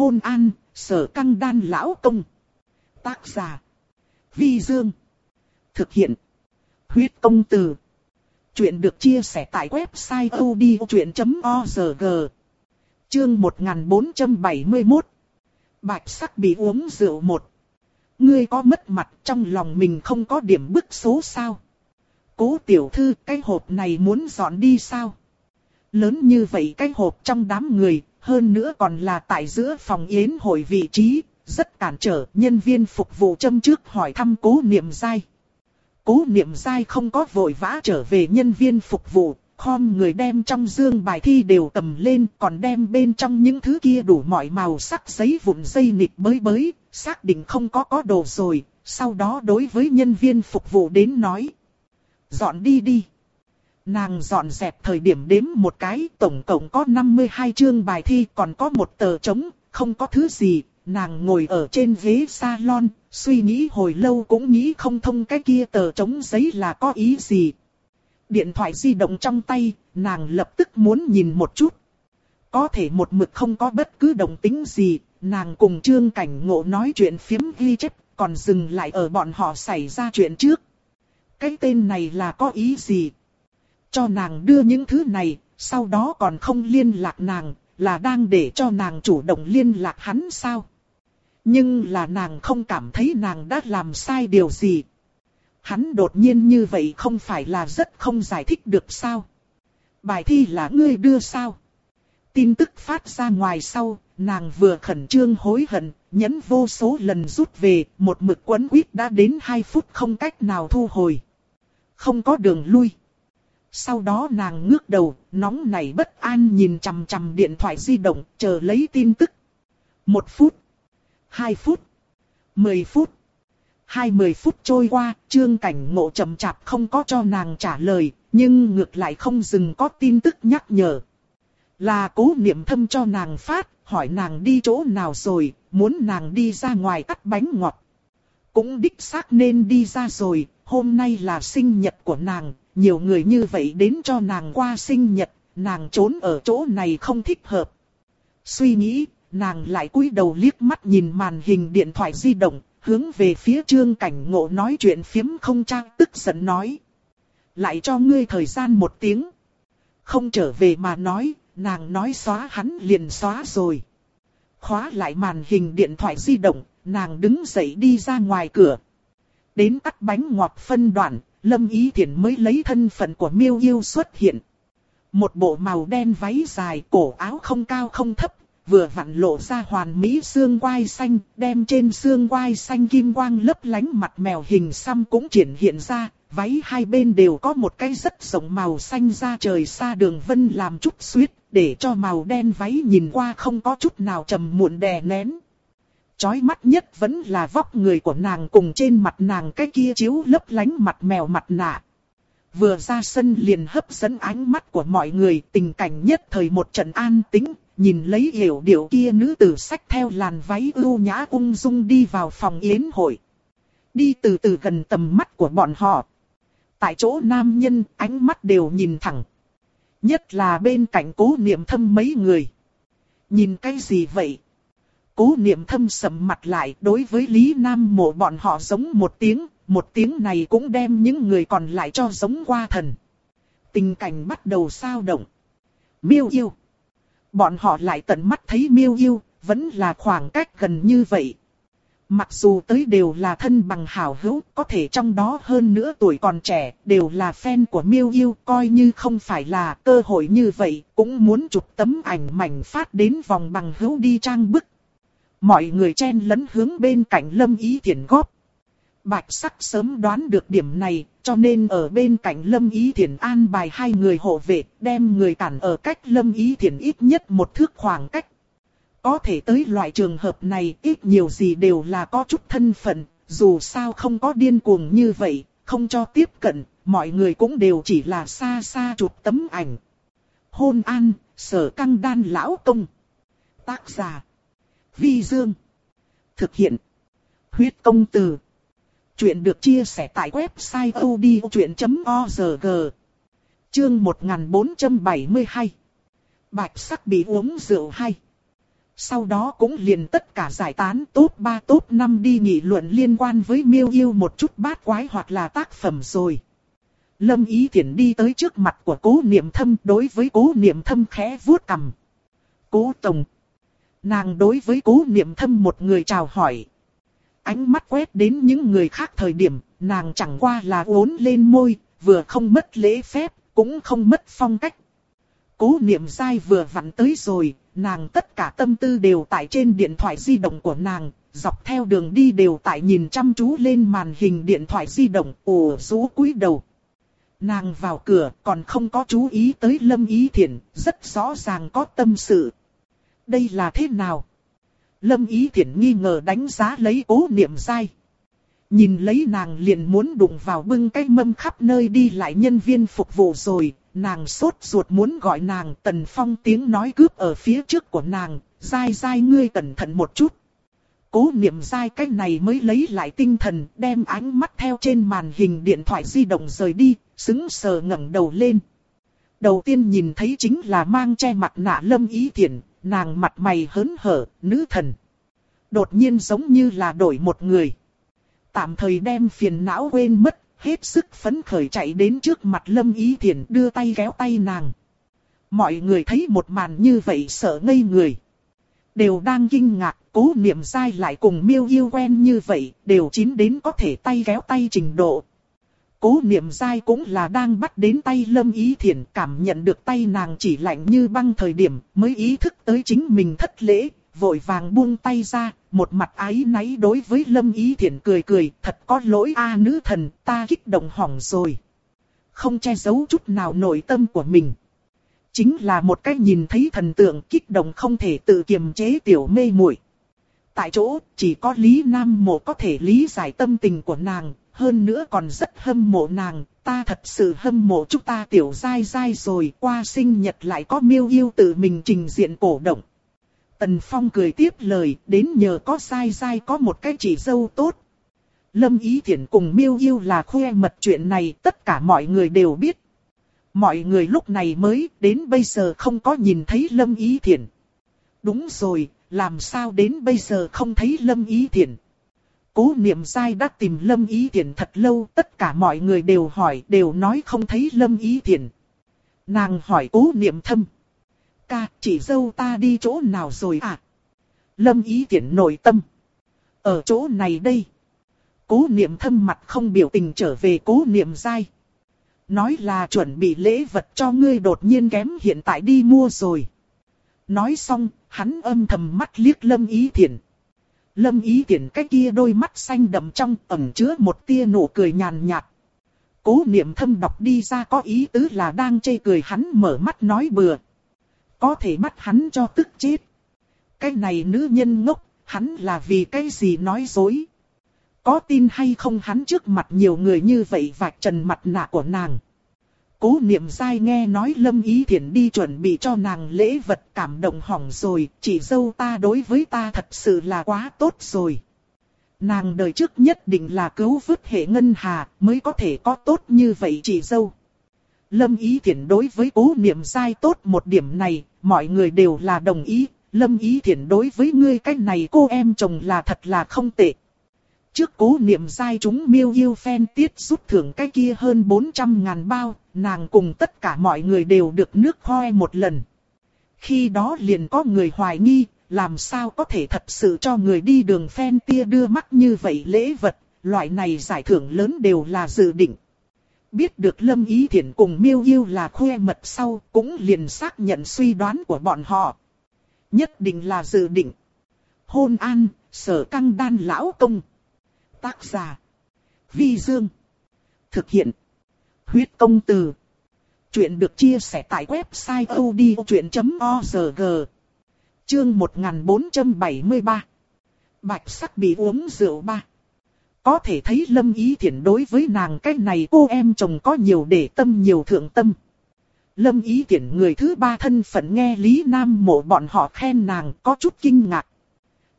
Hôn an, sở căng đan lão công. Tác giả. Vi Dương. Thực hiện. Huyết công từ. Chuyện được chia sẻ tại website odchuyện.org. Chương 1471. Bạch sắc bị uống rượu một. Ngươi có mất mặt trong lòng mình không có điểm bức số sao? Cố tiểu thư cái hộp này muốn dọn đi sao? Lớn như vậy cái hộp trong đám người, hơn nữa còn là tại giữa phòng yến hội vị trí, rất cản trở nhân viên phục vụ châm trước hỏi thăm cố niệm dai. Cố niệm dai không có vội vã trở về nhân viên phục vụ, khom người đem trong dương bài thi đều cầm lên còn đem bên trong những thứ kia đủ mọi màu sắc giấy vụn dây nịt bới bới, xác định không có có đồ rồi, sau đó đối với nhân viên phục vụ đến nói. Dọn đi đi. Nàng dọn dẹp thời điểm đếm một cái, tổng cộng có 52 chương bài thi còn có một tờ trống, không có thứ gì, nàng ngồi ở trên ghế salon, suy nghĩ hồi lâu cũng nghĩ không thông cái kia tờ trống giấy là có ý gì. Điện thoại di động trong tay, nàng lập tức muốn nhìn một chút. Có thể một mực không có bất cứ động tính gì, nàng cùng trương cảnh ngộ nói chuyện phiếm ghi chép, còn dừng lại ở bọn họ xảy ra chuyện trước. Cái tên này là có ý gì? Cho nàng đưa những thứ này, sau đó còn không liên lạc nàng, là đang để cho nàng chủ động liên lạc hắn sao? Nhưng là nàng không cảm thấy nàng đã làm sai điều gì. Hắn đột nhiên như vậy không phải là rất không giải thích được sao? Bài thi là ngươi đưa sao? Tin tức phát ra ngoài sau, nàng vừa khẩn trương hối hận, nhấn vô số lần rút về, một mực quấn quýt đã đến 2 phút không cách nào thu hồi. Không có đường lui. Sau đó nàng ngước đầu, nóng nảy bất an nhìn chằm chằm điện thoại di động, chờ lấy tin tức. Một phút, hai phút, mười phút. Hai mười phút trôi qua, trương cảnh ngộ chậm chạp không có cho nàng trả lời, nhưng ngược lại không dừng có tin tức nhắc nhở. Là cố niệm thâm cho nàng phát, hỏi nàng đi chỗ nào rồi, muốn nàng đi ra ngoài cắt bánh ngọt. Cũng đích xác nên đi ra rồi, hôm nay là sinh nhật của nàng, nhiều người như vậy đến cho nàng qua sinh nhật, nàng trốn ở chỗ này không thích hợp. Suy nghĩ, nàng lại cúi đầu liếc mắt nhìn màn hình điện thoại di động, hướng về phía trương cảnh ngộ nói chuyện phiếm không trang tức giận nói. Lại cho ngươi thời gian một tiếng. Không trở về mà nói, nàng nói xóa hắn liền xóa rồi. Khóa lại màn hình điện thoại di động, nàng đứng dậy đi ra ngoài cửa. Đến cắt bánh ngọt phân đoạn, Lâm Ý Thiển mới lấy thân phận của miêu yêu xuất hiện. Một bộ màu đen váy dài, cổ áo không cao không thấp, vừa vặn lộ ra hoàn mỹ xương quai xanh, đem trên xương quai xanh kim quang lấp lánh mặt mèo hình xăm cũng triển hiện ra, váy hai bên đều có một cái rất rộng màu xanh ra trời xa đường vân làm chút suyết, để cho màu đen váy nhìn qua không có chút nào trầm muộn đè nén. Chói mắt nhất vẫn là vóc người của nàng cùng trên mặt nàng cái kia chiếu lấp lánh mặt mèo mặt nạ. Vừa ra sân liền hấp dẫn ánh mắt của mọi người tình cảnh nhất thời một trận an tĩnh, nhìn lấy hiểu điệu kia nữ tử sách theo làn váy ưu nhã ung dung đi vào phòng yến hội. Đi từ từ gần tầm mắt của bọn họ. Tại chỗ nam nhân ánh mắt đều nhìn thẳng. Nhất là bên cạnh cố niệm thâm mấy người. Nhìn cái gì vậy? Cố niệm thâm sầm mặt lại đối với Lý Nam mộ bọn họ giống một tiếng, một tiếng này cũng đem những người còn lại cho giống qua thần. Tình cảnh bắt đầu sao động. Miêu yêu. Bọn họ lại tận mắt thấy miêu yêu, vẫn là khoảng cách gần như vậy. Mặc dù tới đều là thân bằng hảo hữu, có thể trong đó hơn nữa tuổi còn trẻ, đều là fan của miêu yêu, coi như không phải là cơ hội như vậy, cũng muốn chụp tấm ảnh mảnh phát đến vòng bằng hữu đi trang bức. Mọi người chen lấn hướng bên cạnh lâm ý Thiển góp. Bạch sắc sớm đoán được điểm này, cho nên ở bên cạnh Lâm Ý Thiển an bài hai người hộ vệ, đem người cản ở cách Lâm Ý Thiển ít nhất một thước khoảng cách. Có thể tới loại trường hợp này ít nhiều gì đều là có chút thân phận, dù sao không có điên cuồng như vậy, không cho tiếp cận, mọi người cũng đều chỉ là xa xa chụp tấm ảnh. Hôn an, sở căng đan lão công. Tác giả. Vi Dương. Thực hiện. Huyết công từ. Chuyện được chia sẻ tại website odchuyện.org. Chương 1472. Bạch sắc bị uống rượu hay. sau đó cũng liền tất cả giải tán top 3 top 5 đi nghị luận liên quan với miêu yêu một chút bát quái hoặc là tác phẩm rồi. Lâm Ý Thiển đi tới trước mặt của cố niệm thâm đối với cố niệm thâm khẽ vuốt cầm. Cố Tổng. Nàng đối với cố niệm thâm một người chào hỏi. Ánh mắt quét đến những người khác thời điểm, nàng chẳng qua là uốn lên môi, vừa không mất lễ phép, cũng không mất phong cách. Cố niệm dai vừa vặn tới rồi, nàng tất cả tâm tư đều tại trên điện thoại di động của nàng, dọc theo đường đi đều tại nhìn chăm chú lên màn hình điện thoại di động, ồ rú cúi đầu. Nàng vào cửa còn không có chú ý tới Lâm Ý thiện, rất rõ ràng có tâm sự. Đây là thế nào? Lâm Ý Thiển nghi ngờ đánh giá lấy cố niệm dai. Nhìn lấy nàng liền muốn đụng vào bưng cái mâm khắp nơi đi lại nhân viên phục vụ rồi, nàng sốt ruột muốn gọi nàng tần phong tiếng nói cướp ở phía trước của nàng, dai dai ngươi cẩn thận một chút. Cố niệm dai cái này mới lấy lại tinh thần, đem ánh mắt theo trên màn hình điện thoại di động rời đi, xứng sờ ngẩng đầu lên. Đầu tiên nhìn thấy chính là mang che mặt nạ lâm ý thiện, nàng mặt mày hớn hở, nữ thần. Đột nhiên giống như là đổi một người. Tạm thời đem phiền não quên mất, hết sức phấn khởi chạy đến trước mặt lâm ý thiền đưa tay kéo tay nàng. Mọi người thấy một màn như vậy sợ ngây người. Đều đang kinh ngạc, cố niệm dai lại cùng miêu yêu quen như vậy, đều chín đến có thể tay kéo tay trình độ. Cố niệm dai cũng là đang bắt đến tay lâm ý thiện cảm nhận được tay nàng chỉ lạnh như băng thời điểm mới ý thức tới chính mình thất lễ, vội vàng buông tay ra, một mặt ái náy đối với lâm ý thiện cười cười, thật có lỗi a nữ thần, ta kích động hỏng rồi. Không che giấu chút nào nội tâm của mình. Chính là một cách nhìn thấy thần tượng kích động không thể tự kiềm chế tiểu mê muội. Tại chỗ, chỉ có Lý Nam Mộ có thể lý giải tâm tình của nàng, hơn nữa còn rất hâm mộ nàng, ta thật sự hâm mộ chúng ta tiểu dai dai rồi, qua sinh nhật lại có miêu yêu tự mình trình diện cổ động. Tần Phong cười tiếp lời, đến nhờ có dai dai có một cái chỉ dâu tốt. Lâm Ý Thiển cùng miêu yêu là khoe mật chuyện này, tất cả mọi người đều biết. Mọi người lúc này mới, đến bây giờ không có nhìn thấy Lâm Ý Thiển. Đúng rồi, làm sao đến bây giờ không thấy Lâm Ý Thiển. Cố niệm dai đã tìm Lâm Ý Thiển thật lâu, tất cả mọi người đều hỏi, đều nói không thấy Lâm Ý Thiển. Nàng hỏi cố niệm thâm. Ca, chỉ dâu ta đi chỗ nào rồi à? Lâm Ý Thiển nội tâm. Ở chỗ này đây. Cố niệm thâm mặt không biểu tình trở về cố niệm dai. Nói là chuẩn bị lễ vật cho ngươi đột nhiên kém hiện tại đi mua rồi. Nói xong, hắn âm thầm mắt liếc Lâm Ý Thiển. Lâm Ý tiện cái kia đôi mắt xanh đậm trong ẩn chứa một tia nụ cười nhàn nhạt. Cố niệm thâm đọc đi ra có ý tứ là đang chê cười hắn mở mắt nói bừa. Có thể bắt hắn cho tức chết. Cái này nữ nhân ngốc, hắn là vì cái gì nói dối. Có tin hay không hắn trước mặt nhiều người như vậy vạch trần mặt nạ của nàng. Cố niệm dai nghe nói Lâm Ý Thiển đi chuẩn bị cho nàng lễ vật cảm động hỏng rồi, chỉ dâu ta đối với ta thật sự là quá tốt rồi. Nàng đời trước nhất định là cứu vớt hệ ngân hà mới có thể có tốt như vậy chỉ dâu. Lâm Ý Thiển đối với cố niệm dai tốt một điểm này, mọi người đều là đồng ý. Lâm Ý Thiển đối với ngươi cách này cô em chồng là thật là không tệ. Trước cố niệm giai chúng miêu yêu phen tiết rút thưởng cái kia hơn 400 ngàn bao, nàng cùng tất cả mọi người đều được nước khoe một lần. Khi đó liền có người hoài nghi, làm sao có thể thật sự cho người đi đường phen tia đưa mắt như vậy lễ vật, loại này giải thưởng lớn đều là dự định. Biết được Lâm Ý Thiển cùng miêu yêu là khoe mật sau, cũng liền xác nhận suy đoán của bọn họ. Nhất định là dự định. Hôn an, sở căng đan lão công. Tác giả. Vi Dương. Thực hiện. Huyết công từ. Chuyện được chia sẻ tại website odchuyện.org. Chương 1473. Bạch sắc bị uống rượu ba. Có thể thấy Lâm Ý Thiển đối với nàng cái này cô em chồng có nhiều để tâm, nhiều thượng tâm. Lâm Ý Thiển người thứ ba thân phận nghe Lý Nam mộ bọn họ khen nàng có chút kinh ngạc.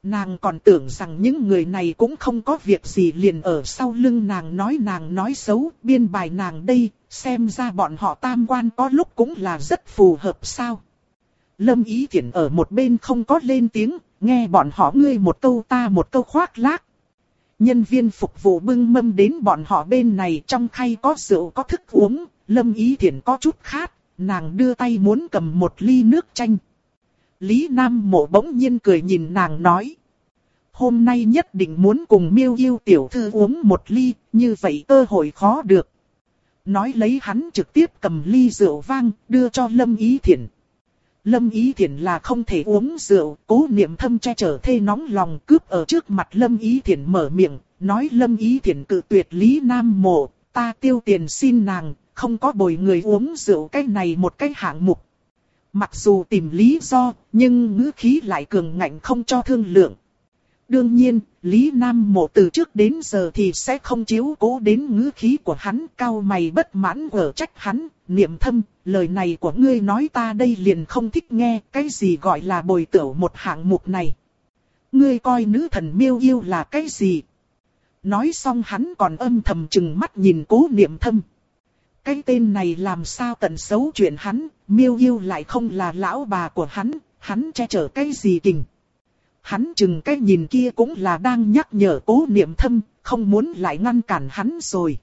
Nàng còn tưởng rằng những người này cũng không có việc gì liền ở sau lưng nàng nói nàng nói xấu, biên bài nàng đây, xem ra bọn họ tam quan có lúc cũng là rất phù hợp sao. Lâm Ý Thiển ở một bên không có lên tiếng, nghe bọn họ ngươi một câu ta một câu khoác lác. Nhân viên phục vụ bưng mâm đến bọn họ bên này trong khay có rượu có thức uống, Lâm Ý Thiển có chút khát, nàng đưa tay muốn cầm một ly nước chanh. Lý Nam Mộ bỗng nhiên cười nhìn nàng nói. Hôm nay nhất định muốn cùng miêu yêu tiểu thư uống một ly, như vậy cơ hội khó được. Nói lấy hắn trực tiếp cầm ly rượu vang, đưa cho Lâm Ý Thiển. Lâm Ý Thiển là không thể uống rượu, cố niệm thâm che chở thê nóng lòng cướp ở trước mặt Lâm Ý Thiển mở miệng, nói Lâm Ý Thiển cự tuyệt Lý Nam Mộ, ta tiêu tiền xin nàng, không có bồi người uống rượu cái này một cái hạng mục. Mặc dù tìm lý do, nhưng ngữ khí lại cường ngạnh không cho thương lượng. Đương nhiên, Lý Nam Mộ từ trước đến giờ thì sẽ không chiếu cố đến ngữ khí của hắn, cao mày bất mãn ở trách hắn, niệm thâm, lời này của ngươi nói ta đây liền không thích nghe, cái gì gọi là bồi tiểu một hạng mục này. Ngươi coi nữ thần miêu yêu là cái gì? Nói xong hắn còn âm thầm chừng mắt nhìn cố niệm thâm. Cái tên này làm sao tận xấu chuyện hắn, miêu yêu lại không là lão bà của hắn, hắn che chở cái gì kình. Hắn chừng cái nhìn kia cũng là đang nhắc nhở cố niệm thâm, không muốn lại ngăn cản hắn rồi.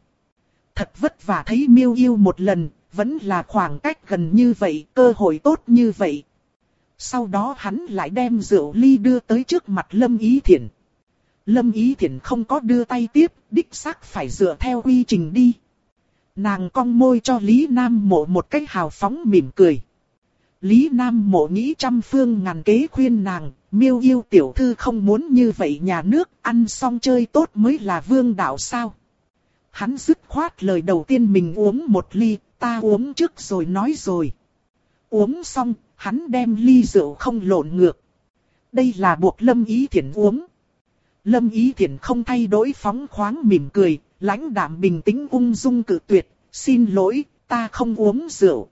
Thật vất vả thấy miêu yêu một lần, vẫn là khoảng cách gần như vậy, cơ hội tốt như vậy. Sau đó hắn lại đem rượu ly đưa tới trước mặt Lâm Ý Thiển. Lâm Ý Thiển không có đưa tay tiếp, đích xác phải dựa theo quy trình đi. Nàng cong môi cho Lý Nam Mộ một cách hào phóng mỉm cười. Lý Nam Mộ nghĩ trăm phương ngàn kế khuyên nàng, miêu yêu tiểu thư không muốn như vậy nhà nước, ăn xong chơi tốt mới là vương đạo sao. Hắn dứt khoát lời đầu tiên mình uống một ly, ta uống trước rồi nói rồi. Uống xong, hắn đem ly rượu không lộn ngược. Đây là buộc Lâm Ý Thiển uống. Lâm Ý Thiển không thay đổi phóng khoáng mỉm cười, lãnh đạm bình tĩnh ung dung cự tuyệt, xin lỗi, ta không uống rượu.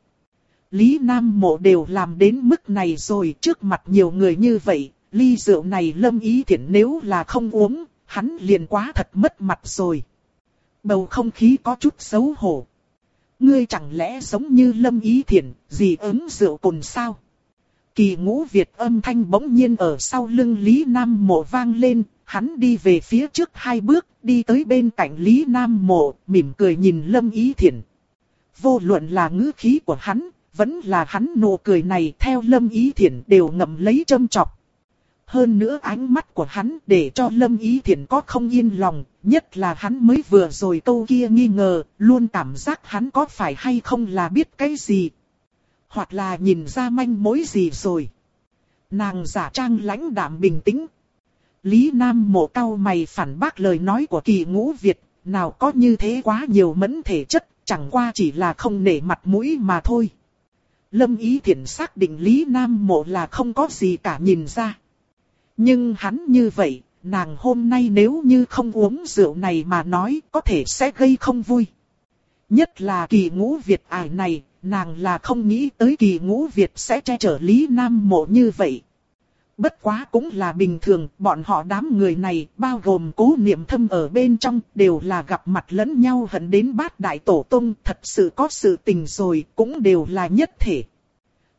Lý Nam Mộ đều làm đến mức này rồi trước mặt nhiều người như vậy, ly rượu này lâm ý thiện nếu là không uống, hắn liền quá thật mất mặt rồi. Bầu không khí có chút xấu hổ. Ngươi chẳng lẽ giống như lâm ý thiện, gì ứng rượu cồn sao? Kỳ ngũ Việt âm thanh bỗng nhiên ở sau lưng Lý Nam Mộ vang lên, hắn đi về phía trước hai bước, đi tới bên cạnh Lý Nam Mộ, mỉm cười nhìn Lâm Ý Thiển. Vô luận là ngữ khí của hắn, vẫn là hắn nụ cười này theo Lâm Ý Thiển đều ngậm lấy châm chọc. Hơn nữa ánh mắt của hắn để cho Lâm Ý Thiển có không yên lòng, nhất là hắn mới vừa rồi câu kia nghi ngờ, luôn cảm giác hắn có phải hay không là biết cái gì. Hoặc là nhìn ra manh mối gì rồi. Nàng giả trang lãnh đạm bình tĩnh, Lý Nam mộ cao mày phản bác lời nói của kỳ ngũ Việt, nào có như thế quá nhiều mẫn thể chất, chẳng qua chỉ là không nể mặt mũi mà thôi. Lâm Ý Thiển xác định Lý Nam mộ là không có gì cả nhìn ra. Nhưng hắn như vậy, nàng hôm nay nếu như không uống rượu này mà nói có thể sẽ gây không vui. Nhất là kỳ ngũ Việt ải này, nàng là không nghĩ tới kỳ ngũ Việt sẽ che chở Lý Nam mộ như vậy. Bất quá cũng là bình thường, bọn họ đám người này, bao gồm cố niệm thâm ở bên trong, đều là gặp mặt lẫn nhau hận đến bát đại tổ tông, thật sự có sự tình rồi, cũng đều là nhất thể.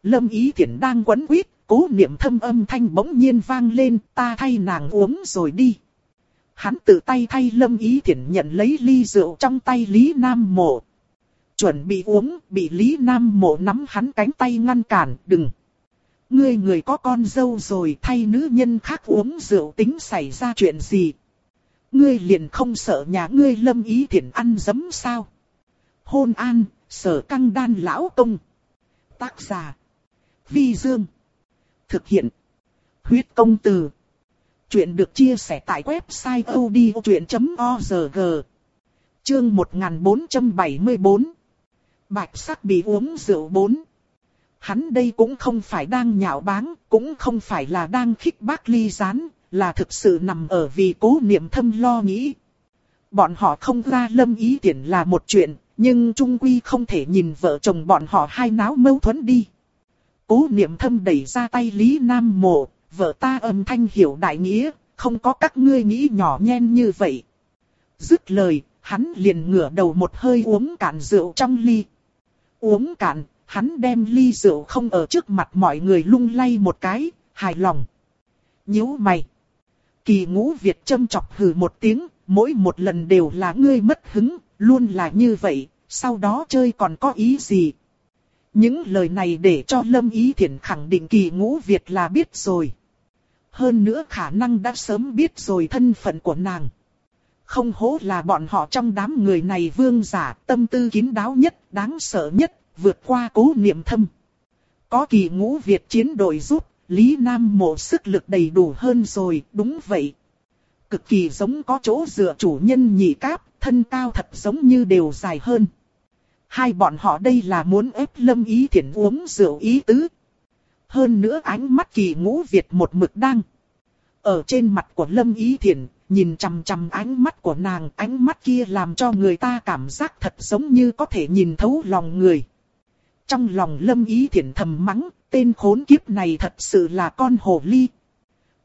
Lâm Ý Thiển đang quấn quýt, cố niệm thâm âm thanh bỗng nhiên vang lên, ta thay nàng uống rồi đi. Hắn tự tay thay Lâm Ý Thiển nhận lấy ly rượu trong tay Lý Nam Mộ. Chuẩn bị uống, bị Lý Nam Mộ nắm hắn cánh tay ngăn cản, đừng. Ngươi người có con dâu rồi thay nữ nhân khác uống rượu tính xảy ra chuyện gì. Ngươi liền không sợ nhà ngươi lâm ý thiện ăn dấm sao. Hôn an, sở căng đan lão công. Tác giả. Vi Dương. Thực hiện. Huyết công từ. Chuyện được chia sẻ tại website odchuyện.org. Chương 1474. Bạch sắc bị uống rượu 4. Hắn đây cũng không phải đang nhạo báng, cũng không phải là đang khích bác ly gián, là thực sự nằm ở vì cố niệm thâm lo nghĩ. Bọn họ không ra lâm ý tiện là một chuyện, nhưng trung quy không thể nhìn vợ chồng bọn họ hai náo mâu thuẫn đi. Cố niệm thâm đẩy ra tay Lý Nam Mộ, vợ ta âm thanh hiểu đại nghĩa, không có các ngươi nghĩ nhỏ nhen như vậy. Dứt lời, hắn liền ngửa đầu một hơi uống cạn rượu trong ly. Uống cạn, hắn đem ly rượu không ở trước mặt mọi người lung lay một cái, hài lòng. nhíu mày. Kỳ ngũ Việt châm chọc hừ một tiếng, mỗi một lần đều là ngươi mất hứng, luôn là như vậy, sau đó chơi còn có ý gì. Những lời này để cho Lâm Ý Thiển khẳng định kỳ ngũ Việt là biết rồi. Hơn nữa khả năng đã sớm biết rồi thân phận của nàng. Không hố là bọn họ trong đám người này vương giả, tâm tư kín đáo nhất, đáng sợ nhất, vượt qua cố niệm thâm. Có kỳ ngũ Việt chiến đội giúp, Lý Nam mộ sức lực đầy đủ hơn rồi, đúng vậy. Cực kỳ giống có chỗ dựa chủ nhân nhị cáp, thân cao thật giống như đều dài hơn. Hai bọn họ đây là muốn ép lâm ý thiện uống rượu ý tứ. Hơn nữa ánh mắt kỳ ngũ Việt một mực đang Ở trên mặt của lâm ý thiện, nhìn chằm chằm ánh mắt của nàng, ánh mắt kia làm cho người ta cảm giác thật giống như có thể nhìn thấu lòng người. Trong lòng lâm ý thiện thầm mắng, tên khốn kiếp này thật sự là con hồ ly.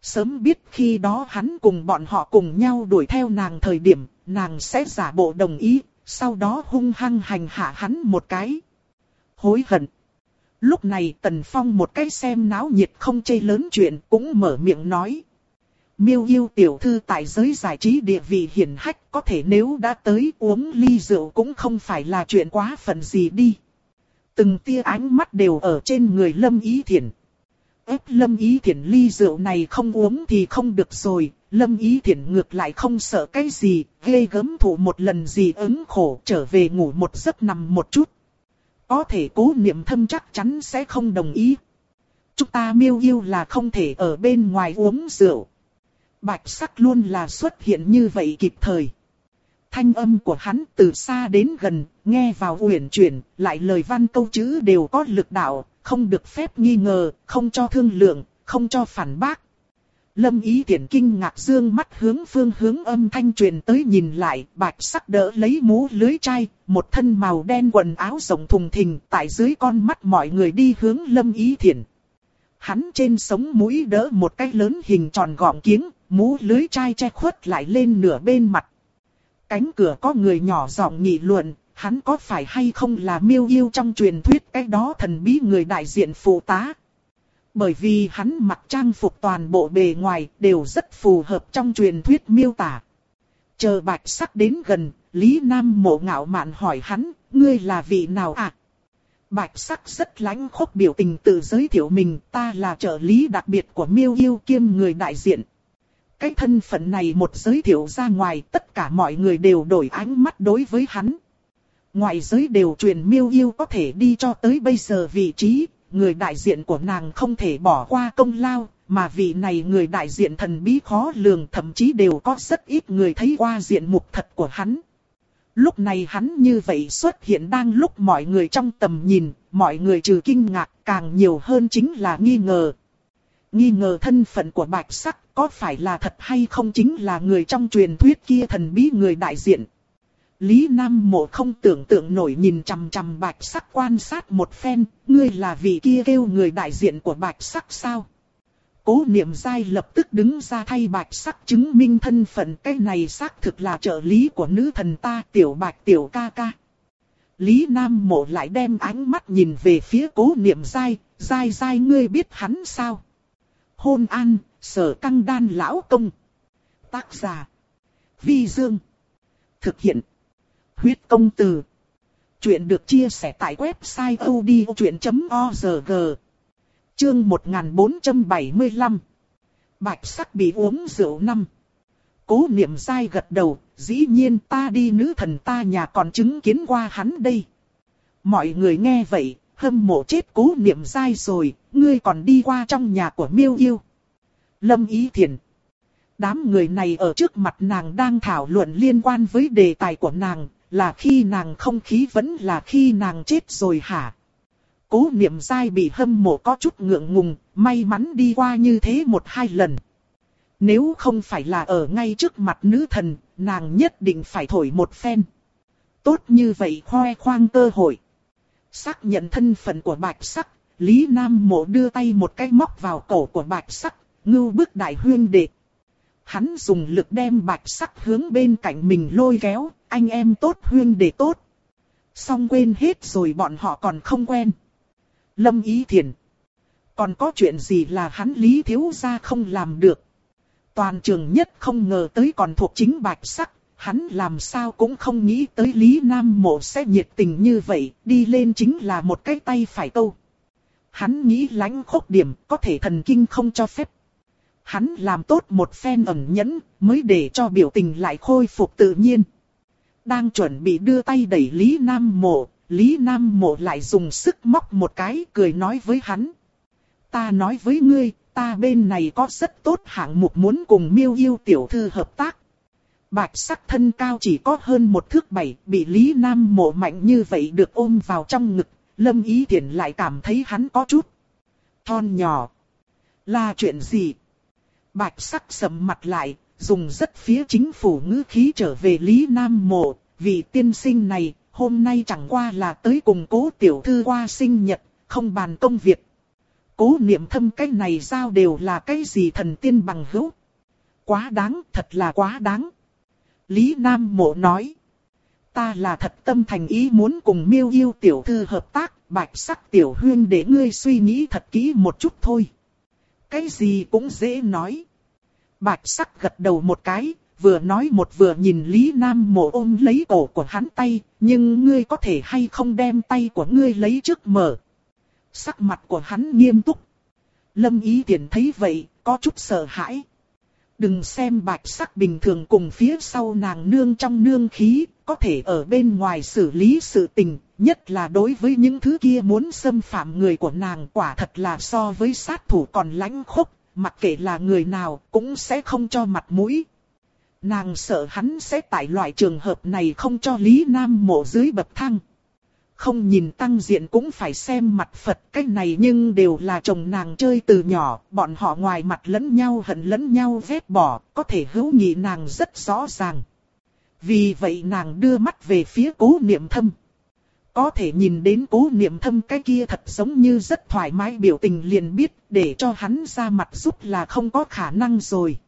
Sớm biết khi đó hắn cùng bọn họ cùng nhau đuổi theo nàng thời điểm, nàng sẽ giả bộ đồng ý, sau đó hung hăng hành hạ hắn một cái. Hối hận. Lúc này Tần Phong một cái xem náo nhiệt không chê lớn chuyện cũng mở miệng nói. Miêu yêu tiểu thư tại giới giải trí địa vị hiển hách có thể nếu đã tới uống ly rượu cũng không phải là chuyện quá phận gì đi. Từng tia ánh mắt đều ở trên người Lâm Ý Thiển. Ép Lâm Ý Thiển ly rượu này không uống thì không được rồi, Lâm Ý Thiển ngược lại không sợ cái gì, ghê gớm thủ một lần gì ứng khổ trở về ngủ một giấc nằm một chút. Có thể cố niệm thâm chắc chắn sẽ không đồng ý. Chúng ta miêu yêu là không thể ở bên ngoài uống rượu. Bạch sắc luôn là xuất hiện như vậy kịp thời. Thanh âm của hắn từ xa đến gần, nghe vào uyển chuyển, lại lời văn câu chữ đều có lực đạo, không được phép nghi ngờ, không cho thương lượng, không cho phản bác. Lâm ý tiện kinh ngạc dương mắt hướng phương hướng âm thanh truyền tới nhìn lại, bạch sắc đỡ lấy mũ lưới chai, một thân màu đen quần áo rộng thùng thình, tại dưới con mắt mọi người đi hướng lâm ý thiện. Hắn trên sống mũi đỡ một cái lớn hình tròn gọn kiếng, mũ lưới chai che khuất lại lên nửa bên mặt. Cánh cửa có người nhỏ giọng nghị luận, hắn có phải hay không là miêu yêu trong truyền thuyết cái đó thần bí người đại diện phụ tá. Bởi vì hắn mặc trang phục toàn bộ bề ngoài đều rất phù hợp trong truyền thuyết miêu tả. Chờ bạch sắc đến gần, Lý Nam mộ ngạo mạn hỏi hắn, ngươi là vị nào ạ? À? Bạch sắc rất lãnh khốc biểu tình tự giới thiệu mình, ta là trợ lý đặc biệt của miêu yêu kiêm người đại diện. Cái thân phận này một giới thiệu ra ngoài tất cả mọi người đều đổi ánh mắt đối với hắn. Ngoại giới đều truyền miêu yêu có thể đi cho tới bây giờ vị trí, người đại diện của nàng không thể bỏ qua công lao, mà vị này người đại diện thần bí khó lường thậm chí đều có rất ít người thấy qua diện mục thật của hắn. Lúc này hắn như vậy xuất hiện đang lúc mọi người trong tầm nhìn, mọi người trừ kinh ngạc càng nhiều hơn chính là nghi ngờ. Nghi ngờ thân phận của bạch sắc có phải là thật hay không chính là người trong truyền thuyết kia thần bí người đại diện. Lý Nam Mộ không tưởng tượng nổi nhìn chằm chằm bạch sắc quan sát một phen, ngươi là vị kia kêu người đại diện của bạch sắc sao? Cố niệm dai lập tức đứng ra thay bạch sắc chứng minh thân phận cái này xác thực là trợ lý của nữ thần ta tiểu bạch tiểu ca ca. Lý Nam Mộ lại đem ánh mắt nhìn về phía cố niệm dai, dai dai ngươi biết hắn sao? Hôn an, sở căng đan lão công. Tác giả. Vi Dương. Thực hiện. Huyết công từ. Chuyện được chia sẻ tại website odchuyện.org. Chương 1475. Bạch sắc bị uống rượu năm. Cố niệm sai gật đầu, dĩ nhiên ta đi nữ thần ta nhà còn chứng kiến qua hắn đây. Mọi người nghe vậy, hâm mộ chết cố niệm dai rồi, ngươi còn đi qua trong nhà của miêu yêu. Lâm Ý Thiền. Đám người này ở trước mặt nàng đang thảo luận liên quan với đề tài của nàng, là khi nàng không khí vẫn là khi nàng chết rồi hả? Cố niệm dai bị hâm mộ có chút ngượng ngùng, may mắn đi qua như thế một hai lần. Nếu không phải là ở ngay trước mặt nữ thần, nàng nhất định phải thổi một phen. Tốt như vậy khoe khoang cơ hội. Xác nhận thân phận của bạch sắc, Lý Nam Mộ đưa tay một cái móc vào cổ của bạch sắc, ngưu bước đại huyên đệ. Hắn dùng lực đem bạch sắc hướng bên cạnh mình lôi kéo, anh em tốt huyên đệ tốt. Xong quên hết rồi bọn họ còn không quen. Lâm Ý Thiền. Còn có chuyện gì là hắn Lý Thiếu Gia không làm được. Toàn trường nhất không ngờ tới còn thuộc chính bạch sắc, hắn làm sao cũng không nghĩ tới Lý Nam Mộ sẽ nhiệt tình như vậy, đi lên chính là một cái tay phải câu. Hắn nghĩ lãnh khốc điểm, có thể thần kinh không cho phép. Hắn làm tốt một phen ẩn nhẫn, mới để cho biểu tình lại khôi phục tự nhiên. Đang chuẩn bị đưa tay đẩy Lý Nam Mộ, Lý Nam Mộ lại dùng sức móc một cái cười nói với hắn. Ta nói với ngươi, ta bên này có rất tốt hạng mục muốn cùng miêu yêu tiểu thư hợp tác. Bạch sắc thân cao chỉ có hơn một thước bảy, bị Lý Nam Mộ mạnh như vậy được ôm vào trong ngực, Lâm Ý Thiển lại cảm thấy hắn có chút thon nhỏ. Là chuyện gì? Bạch sắc sầm mặt lại, dùng rất phía chính phủ ngữ khí trở về Lý Nam Mộ, vì tiên sinh này, hôm nay chẳng qua là tới cùng cố tiểu thư qua sinh nhật, không bàn công việc. Cố niệm thâm cái này giao đều là cái gì thần tiên bằng hữu. Quá đáng, thật là quá đáng. Lý Nam Mộ nói. Ta là thật tâm thành ý muốn cùng miêu yêu tiểu thư hợp tác, bạch sắc tiểu huyên để ngươi suy nghĩ thật kỹ một chút thôi. Cái gì cũng dễ nói. Bạch sắc gật đầu một cái, vừa nói một vừa nhìn Lý Nam mộ ôm lấy cổ của hắn tay, nhưng ngươi có thể hay không đem tay của ngươi lấy trước mở. Sắc mặt của hắn nghiêm túc. Lâm ý tiện thấy vậy, có chút sợ hãi. Đừng xem bạch sắc bình thường cùng phía sau nàng nương trong nương khí, có thể ở bên ngoài xử lý sự tình, nhất là đối với những thứ kia muốn xâm phạm người của nàng quả thật là so với sát thủ còn lãnh khốc, mặc kệ là người nào cũng sẽ không cho mặt mũi. Nàng sợ hắn sẽ tại loại trường hợp này không cho Lý Nam mộ dưới bậc thang. Không nhìn tăng diện cũng phải xem mặt Phật cách này nhưng đều là chồng nàng chơi từ nhỏ, bọn họ ngoài mặt lẫn nhau hận lẫn nhau vết bỏ, có thể hữu nghị nàng rất rõ ràng. Vì vậy nàng đưa mắt về phía cố niệm thâm. Có thể nhìn đến cố niệm thâm cái kia thật giống như rất thoải mái biểu tình liền biết để cho hắn ra mặt giúp là không có khả năng rồi.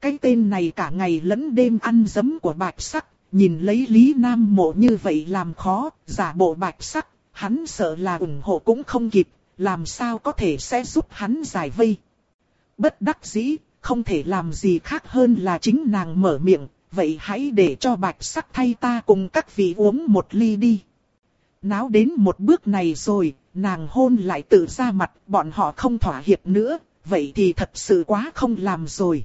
Cái tên này cả ngày lẫn đêm ăn dấm của bạch sắc, nhìn lấy Lý Nam mộ như vậy làm khó, giả bộ bạch sắc, hắn sợ là ủng hộ cũng không kịp, làm sao có thể sẽ giúp hắn giải vây. Bất đắc dĩ, không thể làm gì khác hơn là chính nàng mở miệng, vậy hãy để cho bạch sắc thay ta cùng các vị uống một ly đi. Náo đến một bước này rồi, nàng hôn lại tự ra mặt, bọn họ không thỏa hiệp nữa, vậy thì thật sự quá không làm rồi.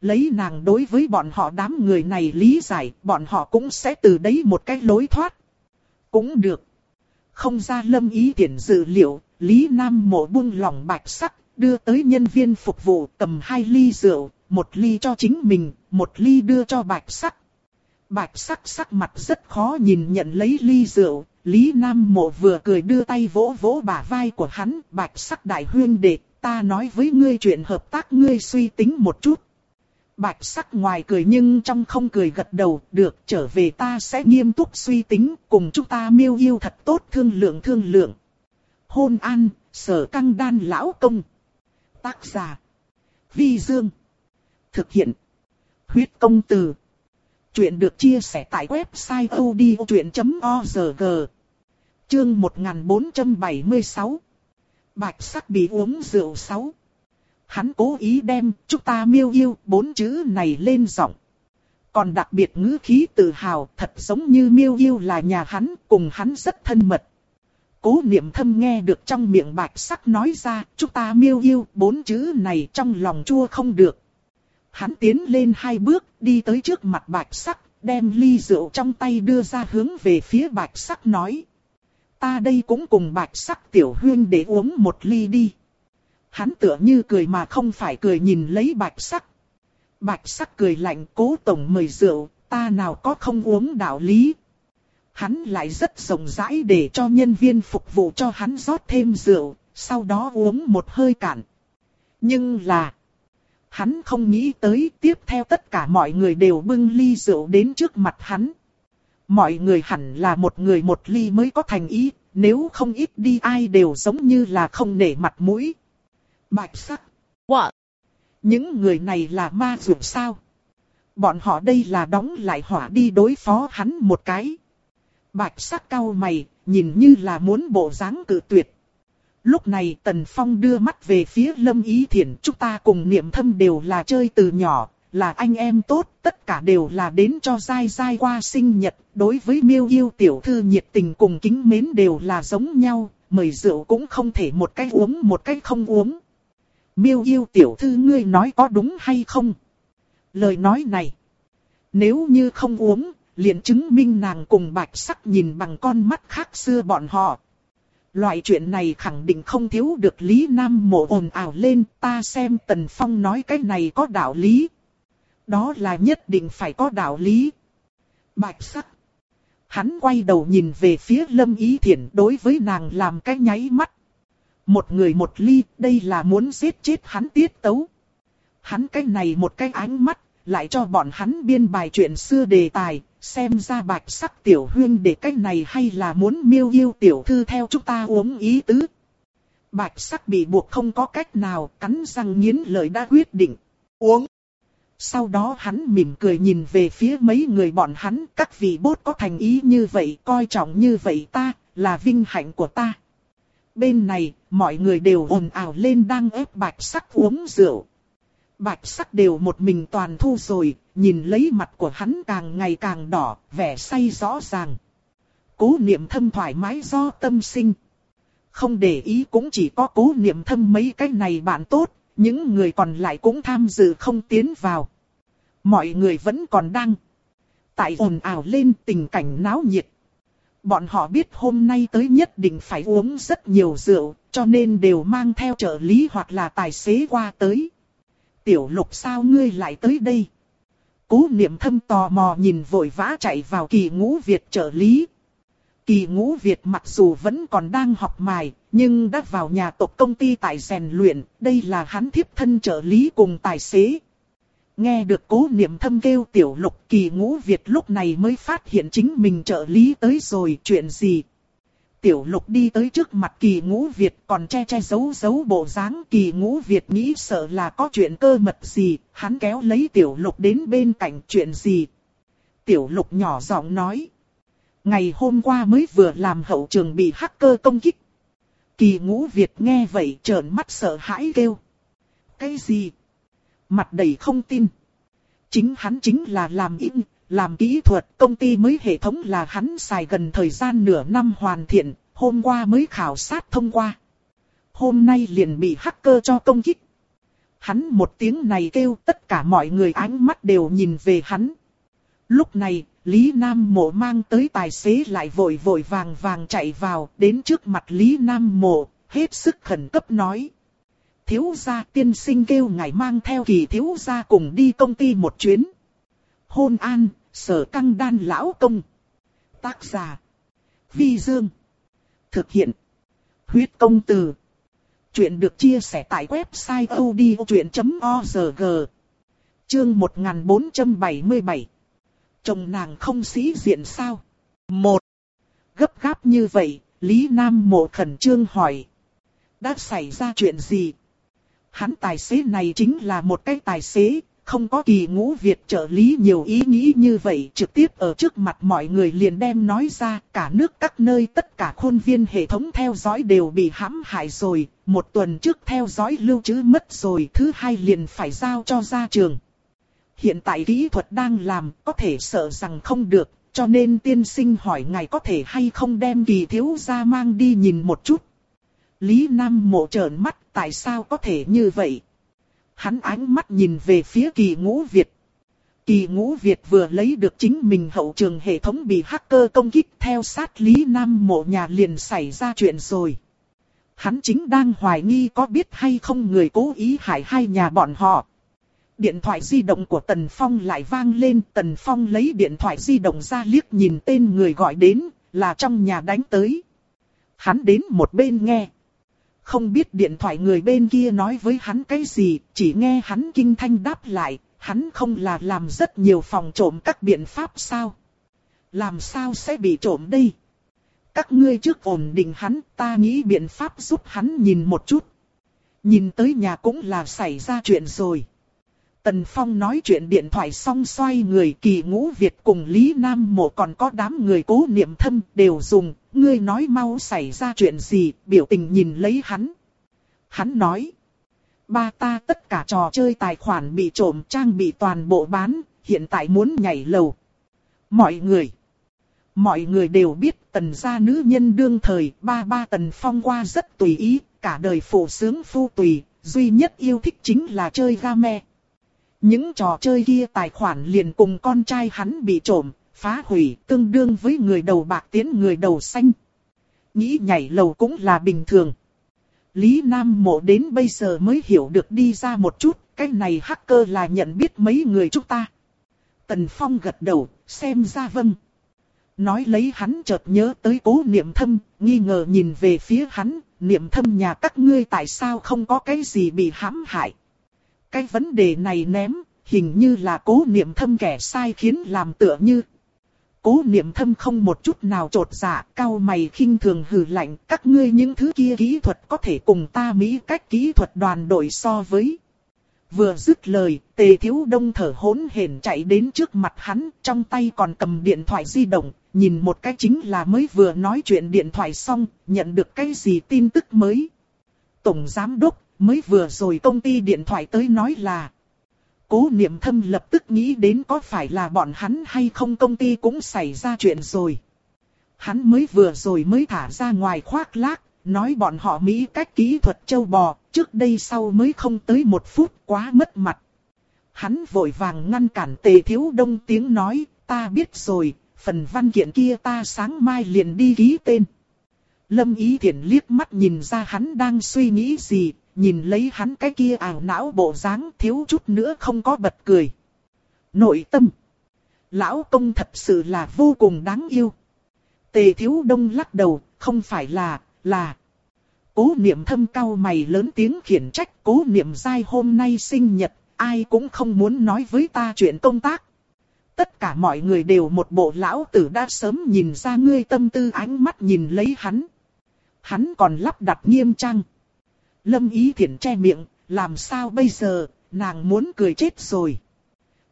Lấy nàng đối với bọn họ đám người này lý giải, bọn họ cũng sẽ từ đấy một cái lối thoát. Cũng được. Không ra lâm ý tiện dự liệu, Lý Nam mộ buông lòng bạch sắc, đưa tới nhân viên phục vụ cầm hai ly rượu, một ly cho chính mình, một ly đưa cho bạch sắc. Bạch sắc sắc mặt rất khó nhìn nhận lấy ly rượu, Lý Nam Mộ vừa cười đưa tay vỗ vỗ bả vai của hắn, bạch sắc đại huyên đệ, ta nói với ngươi chuyện hợp tác ngươi suy tính một chút. Bạch sắc ngoài cười nhưng trong không cười gật đầu, được trở về ta sẽ nghiêm túc suy tính, cùng chúng ta miêu yêu thật tốt thương lượng thương lượng. Hôn an, sở căng đan lão công. Tác giả. Vi Dương. Thực hiện. Huyết công từ. Chuyện được chia sẻ tại website odchuyện.org. Chương 1476. Bạch sắc bị uống rượu 6. Hắn cố ý đem chúng ta miêu yêu bốn chữ này lên giọng. Còn đặc biệt ngữ khí tự hào thật giống như miêu yêu là nhà hắn cùng hắn rất thân mật. Cố niệm thâm nghe được trong miệng bạch sắc nói ra, chúng ta miêu yêu bốn chữ này trong lòng chua không được. Hắn tiến lên hai bước, đi tới trước mặt bạch sắc, đem ly rượu trong tay đưa ra hướng về phía bạch sắc nói. Ta đây cũng cùng bạch sắc tiểu huyên để uống một ly đi. Hắn tựa như cười mà không phải cười nhìn lấy bạch sắc. Bạch sắc cười lạnh cố tổng mời rượu, ta nào có không uống đạo lý. Hắn lại rất rộng rãi để cho nhân viên phục vụ cho hắn rót thêm rượu, sau đó uống một hơi cạn. Nhưng là... Hắn không nghĩ tới tiếp theo tất cả mọi người đều bưng ly rượu đến trước mặt hắn. Mọi người hẳn là một người một ly mới có thành ý, nếu không ít đi ai đều giống như là không nể mặt mũi. Bạch sắc. What? Những người này là ma dù sao? Bọn họ đây là đóng lại hỏa đi đối phó hắn một cái. Bạch sắc cao mày, nhìn như là muốn bộ dáng cự tuyệt. Lúc này Tần Phong đưa mắt về phía Lâm Ý Thiển. Chúng ta cùng niệm thâm đều là chơi từ nhỏ, là anh em tốt, tất cả đều là đến cho dai dai qua sinh nhật. Đối với miêu yêu tiểu thư nhiệt tình cùng kính mến đều là giống nhau, mời rượu cũng không thể một cách uống một cách không uống. Miêu yêu tiểu thư ngươi nói có đúng hay không? Lời nói này, nếu như không uống, liền chứng minh nàng cùng bạch sắc nhìn bằng con mắt khác xưa bọn họ. Loại chuyện này khẳng định không thiếu được Lý Nam mộ ồn ào lên, ta xem Tần Phong nói cái này có đạo lý. Đó là nhất định phải có đạo lý. Bạch sắc. Hắn quay đầu nhìn về phía Lâm Ý Thiển đối với nàng làm cái nháy mắt. Một người một ly, đây là muốn giết chết hắn tiết tấu. Hắn cái này một cái ánh mắt, lại cho bọn hắn biên bài chuyện xưa đề tài, xem ra bạch sắc tiểu huyên để cách này hay là muốn miêu yêu tiểu thư theo chúng ta uống ý tứ. Bạch sắc bị buộc không có cách nào, cắn răng nghiến lời đã quyết định, uống. Sau đó hắn mỉm cười nhìn về phía mấy người bọn hắn, các vị bốt có thành ý như vậy, coi trọng như vậy ta, là vinh hạnh của ta. Bên này, mọi người đều ồn ào lên đang ép bạch sắc uống rượu. Bạch sắc đều một mình toàn thu rồi, nhìn lấy mặt của hắn càng ngày càng đỏ, vẻ say rõ ràng. Cố niệm thâm thoải mái do tâm sinh. Không để ý cũng chỉ có cố niệm thâm mấy cái này bạn tốt, những người còn lại cũng tham dự không tiến vào. Mọi người vẫn còn đang. Tại ồn ào lên tình cảnh náo nhiệt. Bọn họ biết hôm nay tới nhất định phải uống rất nhiều rượu, cho nên đều mang theo trợ lý hoặc là tài xế qua tới. Tiểu lục sao ngươi lại tới đây? Cố niệm thâm tò mò nhìn vội vã chạy vào kỳ ngũ Việt trợ lý. Kỳ ngũ Việt mặc dù vẫn còn đang học mài, nhưng đã vào nhà tộc công ty tại rèn luyện, đây là hắn thiếp thân trợ lý cùng tài xế. Nghe được cố niệm thâm kêu tiểu lục kỳ ngũ Việt lúc này mới phát hiện chính mình trợ lý tới rồi chuyện gì. Tiểu lục đi tới trước mặt kỳ ngũ Việt còn che che giấu giấu bộ dáng kỳ ngũ Việt nghĩ sợ là có chuyện cơ mật gì, hắn kéo lấy tiểu lục đến bên cạnh chuyện gì. Tiểu lục nhỏ giọng nói. Ngày hôm qua mới vừa làm hậu trường bị hacker công kích. Kỳ ngũ Việt nghe vậy trợn mắt sợ hãi kêu. Cái gì? Mặt đầy không tin. Chính hắn chính là làm in, làm kỹ thuật, công ty mới hệ thống là hắn xài gần thời gian nửa năm hoàn thiện, hôm qua mới khảo sát thông qua. Hôm nay liền bị hacker cho công kích. Hắn một tiếng này kêu tất cả mọi người ánh mắt đều nhìn về hắn. Lúc này, Lý Nam Mộ mang tới tài xế lại vội vội vàng vàng chạy vào, đến trước mặt Lý Nam Mộ, hết sức khẩn cấp nói. Thiếu gia tiên sinh kêu ngài mang theo kỳ thiếu gia cùng đi công ty một chuyến. Hôn an, sở căng đan lão công. Tác giả. Vi Dương. Thực hiện. Huyết công từ. Chuyện được chia sẻ tại website odchuyện.org. Chương 1477. Chồng nàng không sĩ diện sao? Một. Gấp gáp như vậy, Lý Nam Mộ khẩn trương hỏi. Đã xảy ra chuyện gì? Hắn tài xế này chính là một cái tài xế, không có kỳ ngũ Việt trợ lý nhiều ý nghĩ như vậy trực tiếp ở trước mặt mọi người liền đem nói ra cả nước các nơi tất cả khuôn viên hệ thống theo dõi đều bị hãm hại rồi, một tuần trước theo dõi lưu trữ mất rồi thứ hai liền phải giao cho ra trường. Hiện tại kỹ thuật đang làm có thể sợ rằng không được, cho nên tiên sinh hỏi ngài có thể hay không đem kỳ thiếu gia mang đi nhìn một chút. Lý Nam mộ trợn mắt tại sao có thể như vậy? Hắn ánh mắt nhìn về phía kỳ ngũ Việt. Kỳ ngũ Việt vừa lấy được chính mình hậu trường hệ thống bị hacker công kích theo sát Lý Nam mộ nhà liền xảy ra chuyện rồi. Hắn chính đang hoài nghi có biết hay không người cố ý hại hai nhà bọn họ. Điện thoại di động của Tần Phong lại vang lên. Tần Phong lấy điện thoại di động ra liếc nhìn tên người gọi đến, là trong nhà đánh tới. Hắn đến một bên nghe. Không biết điện thoại người bên kia nói với hắn cái gì, chỉ nghe hắn kinh thanh đáp lại, hắn không là làm rất nhiều phòng trộm các biện pháp sao? Làm sao sẽ bị trộm đây? Các ngươi trước ổn định hắn, ta nghĩ biện pháp giúp hắn nhìn một chút. Nhìn tới nhà cũng là xảy ra chuyện rồi. Tần Phong nói chuyện điện thoại xong xoay người kỳ ngũ Việt cùng Lý Nam Mộ còn có đám người cố niệm thâm đều dùng, ngươi nói mau xảy ra chuyện gì, biểu tình nhìn lấy hắn. Hắn nói, ba ta tất cả trò chơi tài khoản bị trộm trang bị toàn bộ bán, hiện tại muốn nhảy lầu. Mọi người, mọi người đều biết tần gia nữ nhân đương thời, ba ba tần phong qua rất tùy ý, cả đời phổ sướng phu tùy, duy nhất yêu thích chính là chơi game. Những trò chơi kia tài khoản liền cùng con trai hắn bị trộm, phá hủy, tương đương với người đầu bạc tiến người đầu xanh. Nghĩ nhảy lầu cũng là bình thường. Lý Nam Mộ đến bây giờ mới hiểu được đi ra một chút, cái này hacker là nhận biết mấy người chúng ta. Tần Phong gật đầu, xem ra vâng. Nói lấy hắn chợt nhớ tới cố niệm thâm, nghi ngờ nhìn về phía hắn, niệm thâm nhà các ngươi tại sao không có cái gì bị hãm hại. Cái vấn đề này ném, hình như là cố niệm thâm kẻ sai khiến làm tựa như. Cố niệm thâm không một chút nào trột dạ, cao mày khinh thường hừ lạnh, các ngươi những thứ kia kỹ thuật có thể cùng ta Mỹ cách kỹ thuật đoàn đội so với. Vừa dứt lời, tề thiếu đông thở hỗn hển chạy đến trước mặt hắn, trong tay còn cầm điện thoại di động, nhìn một cái chính là mới vừa nói chuyện điện thoại xong, nhận được cái gì tin tức mới. Tổng Giám Đốc, mới vừa rồi công ty điện thoại tới nói là. Cố niệm thâm lập tức nghĩ đến có phải là bọn hắn hay không công ty cũng xảy ra chuyện rồi. Hắn mới vừa rồi mới thả ra ngoài khoác lác, nói bọn họ Mỹ cách kỹ thuật châu bò, trước đây sau mới không tới một phút quá mất mặt. Hắn vội vàng ngăn cản tề thiếu đông tiếng nói, ta biết rồi, phần văn kiện kia ta sáng mai liền đi ký tên. Lâm Ý Thiển liếc mắt nhìn ra hắn đang suy nghĩ gì, nhìn lấy hắn cái kia ảo não bộ dáng thiếu chút nữa không có bật cười. Nội tâm. Lão công thật sự là vô cùng đáng yêu. Tề thiếu đông lắc đầu, không phải là, là. Cố niệm thâm cao mày lớn tiếng khiển trách cố niệm dai hôm nay sinh nhật, ai cũng không muốn nói với ta chuyện công tác. Tất cả mọi người đều một bộ lão tử đã sớm nhìn ra ngươi tâm tư ánh mắt nhìn lấy hắn. Hắn còn lắp đặt nghiêm trang. Lâm ý thiển che miệng, làm sao bây giờ, nàng muốn cười chết rồi.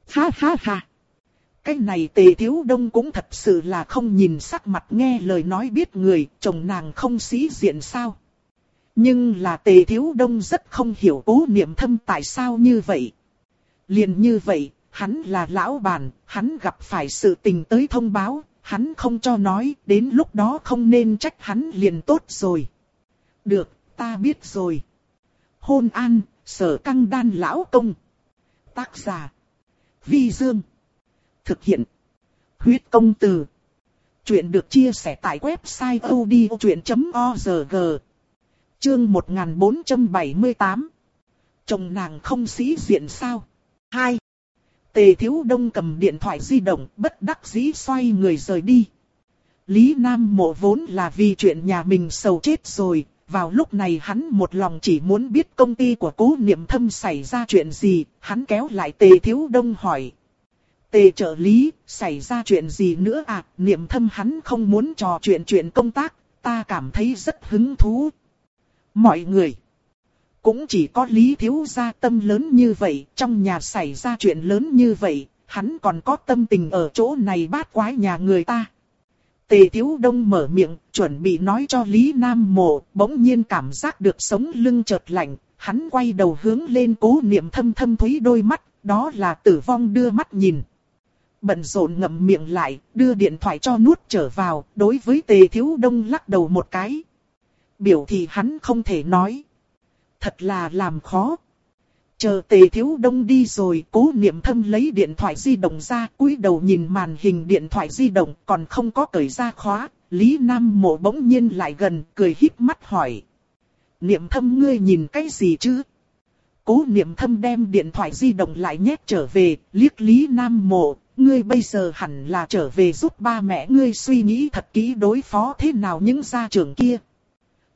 Ha ha ha. Cái này tề thiếu đông cũng thật sự là không nhìn sắc mặt nghe lời nói biết người, chồng nàng không sĩ diện sao. Nhưng là tề thiếu đông rất không hiểu cố niệm thâm tại sao như vậy. Liền như vậy, hắn là lão bàn hắn gặp phải sự tình tới thông báo, hắn không cho nói, đến lúc đó không nên trách hắn liền tốt rồi. Được, ta biết rồi. Hôn an, sở căng đan lão công. Tác giả. Vi Dương. Thực hiện. Huyết công từ. Chuyện được chia sẻ tại website odchuyện.org. Chương 1478. Chồng nàng không sĩ diện sao? 2. Tề Thiếu Đông cầm điện thoại di động, bất đắc dĩ xoay người rời đi. Lý Nam mộ vốn là vì chuyện nhà mình sầu chết rồi, vào lúc này hắn một lòng chỉ muốn biết công ty của cố niệm thâm xảy ra chuyện gì, hắn kéo lại Tề Thiếu Đông hỏi. Tề trợ lý, xảy ra chuyện gì nữa à, niệm thâm hắn không muốn trò chuyện chuyện công tác, ta cảm thấy rất hứng thú. Mọi người, cũng chỉ có lý thiếu gia tâm lớn như vậy, trong nhà xảy ra chuyện lớn như vậy, hắn còn có tâm tình ở chỗ này bát quái nhà người ta. Tề Tiếu Đông mở miệng, chuẩn bị nói cho Lý Nam Mộ, bỗng nhiên cảm giác được sống lưng chợt lạnh, hắn quay đầu hướng lên cố niệm thâm thâm thúy đôi mắt, đó là tử vong đưa mắt nhìn. Bận rộn ngậm miệng lại, đưa điện thoại cho nuốt trở vào, đối với Tề Thiếu Đông lắc đầu một cái. Biểu thì hắn không thể nói. Thật là làm khó. Chờ tề thiếu đông đi rồi, cố niệm thâm lấy điện thoại di động ra, cúi đầu nhìn màn hình điện thoại di động, còn không có cởi ra khóa. Lý Nam mộ bỗng nhiên lại gần, cười híp mắt hỏi. Niệm thâm ngươi nhìn cái gì chứ? Cố niệm thâm đem điện thoại di động lại nhét trở về, liếc Lý Nam mộ, ngươi bây giờ hẳn là trở về giúp ba mẹ ngươi suy nghĩ thật kỹ đối phó thế nào những gia trưởng kia.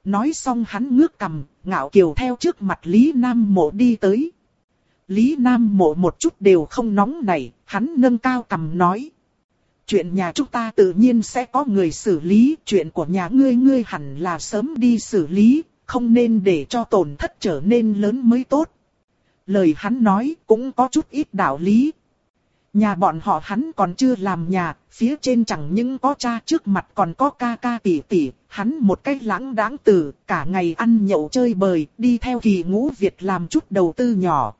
Nói xong hắn ngước cầm, ngạo kiều theo trước mặt Lý Nam Mộ đi tới. Lý Nam Mộ một chút đều không nóng nảy, hắn nâng cao cầm nói. Chuyện nhà chúng ta tự nhiên sẽ có người xử lý, chuyện của nhà ngươi ngươi hẳn là sớm đi xử lý, không nên để cho tổn thất trở nên lớn mới tốt. Lời hắn nói cũng có chút ít đạo lý. Nhà bọn họ hắn còn chưa làm nhà, phía trên chẳng những có cha trước mặt còn có ca ca tỷ tỷ, hắn một cách lãng đáng tử, cả ngày ăn nhậu chơi bời, đi theo kỳ ngũ Việt làm chút đầu tư nhỏ.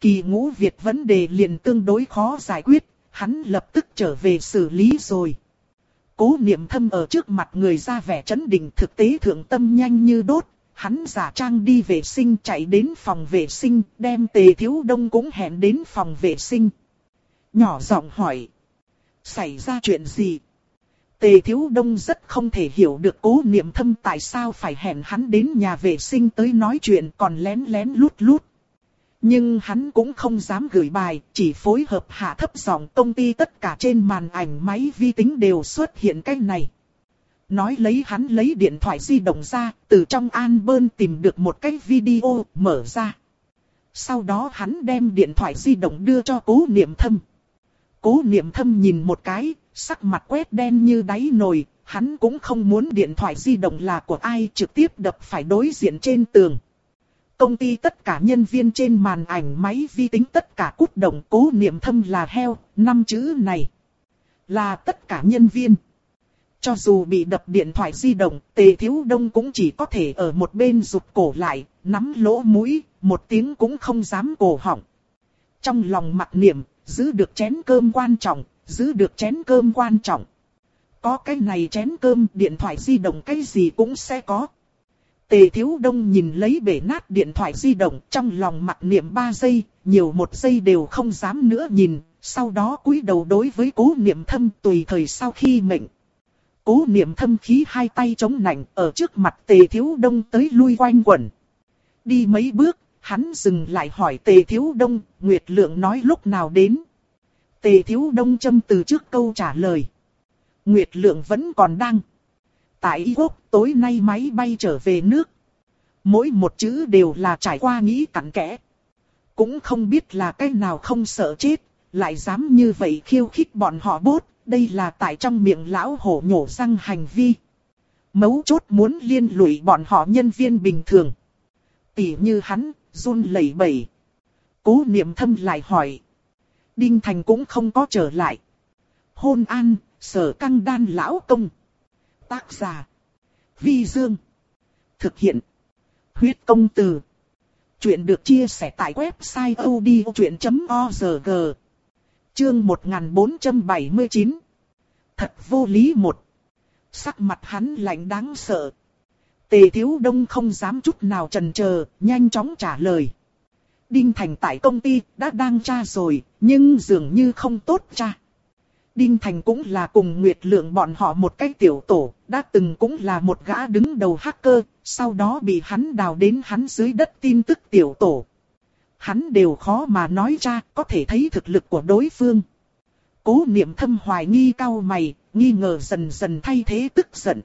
Kỳ ngũ Việt vấn đề liền tương đối khó giải quyết, hắn lập tức trở về xử lý rồi. Cố niệm thâm ở trước mặt người ra vẻ chấn định thực tế thượng tâm nhanh như đốt, hắn giả trang đi vệ sinh chạy đến phòng vệ sinh, đem tề thiếu đông cũng hẹn đến phòng vệ sinh. Nhỏ giọng hỏi. Xảy ra chuyện gì? Tề thiếu đông rất không thể hiểu được cố niệm thâm tại sao phải hẹn hắn đến nhà vệ sinh tới nói chuyện còn lén lén lút lút. Nhưng hắn cũng không dám gửi bài, chỉ phối hợp hạ thấp giọng công ty tất cả trên màn ảnh máy vi tính đều xuất hiện cái này. Nói lấy hắn lấy điện thoại di động ra, từ trong album tìm được một cái video, mở ra. Sau đó hắn đem điện thoại di động đưa cho cố niệm thâm. Cố niệm thâm nhìn một cái, sắc mặt quét đen như đáy nồi, hắn cũng không muốn điện thoại di động là của ai trực tiếp đập phải đối diện trên tường. Công ty tất cả nhân viên trên màn ảnh máy vi tính tất cả cút động cố niệm thâm là heo, năm chữ này. Là tất cả nhân viên. Cho dù bị đập điện thoại di động, tề thiếu đông cũng chỉ có thể ở một bên rụt cổ lại, nắm lỗ mũi, một tiếng cũng không dám cổ họng. Trong lòng mặt niệm, giữ được chén cơm quan trọng, giữ được chén cơm quan trọng. Có cái này chén cơm, điện thoại di động cái gì cũng sẽ có. Tề Thiếu Đông nhìn lấy bể nát điện thoại di động trong lòng mặc niệm 3 giây, nhiều một giây đều không dám nữa nhìn, sau đó cúi đầu đối với cố niệm thâm tùy thời sau khi mệnh. Cố niệm thâm khí hai tay chống nạnh ở trước mặt Tề Thiếu Đông tới lui quanh quẩn. Đi mấy bước, hắn dừng lại hỏi Tề Thiếu Đông, Nguyệt Lượng nói lúc nào đến. Tề Thiếu Đông châm từ trước câu trả lời. Nguyệt Lượng vẫn còn đang. Tại Y Quốc tối nay máy bay trở về nước. Mỗi một chữ đều là trải qua nghĩ cặn kẽ. Cũng không biết là cái nào không sợ chết, lại dám như vậy khiêu khích bọn họ bốt, đây là tại trong miệng lão hổ nhổ răng hành vi. Mấu chốt muốn liên lụy bọn họ nhân viên bình thường. Tỷ như hắn, run lẩy bẩy. Cố niệm thâm lại hỏi. Đinh Thành cũng không có trở lại. Hôn an, sở căng đan lão công. Tác giả. Vi Dương. Thực hiện. Huyết công từ. Chuyện được chia sẻ tại website odchuyện.org. Chương 1479. Thật vô lý một. Sắc mặt hắn lạnh đáng sợ. Tề Thiếu Đông không dám chút nào trần chờ, nhanh chóng trả lời. Đinh Thành tại công ty đã đang tra rồi, nhưng dường như không tốt tra. Đinh Thành cũng là cùng Nguyệt Lượng bọn họ một cái tiểu tổ, đã từng cũng là một gã đứng đầu hacker, sau đó bị hắn đào đến hắn dưới đất tin tức tiểu tổ. Hắn đều khó mà nói ra, có thể thấy thực lực của đối phương. Cố niệm thâm hoài nghi cao mày, nghi ngờ dần dần thay thế tức giận.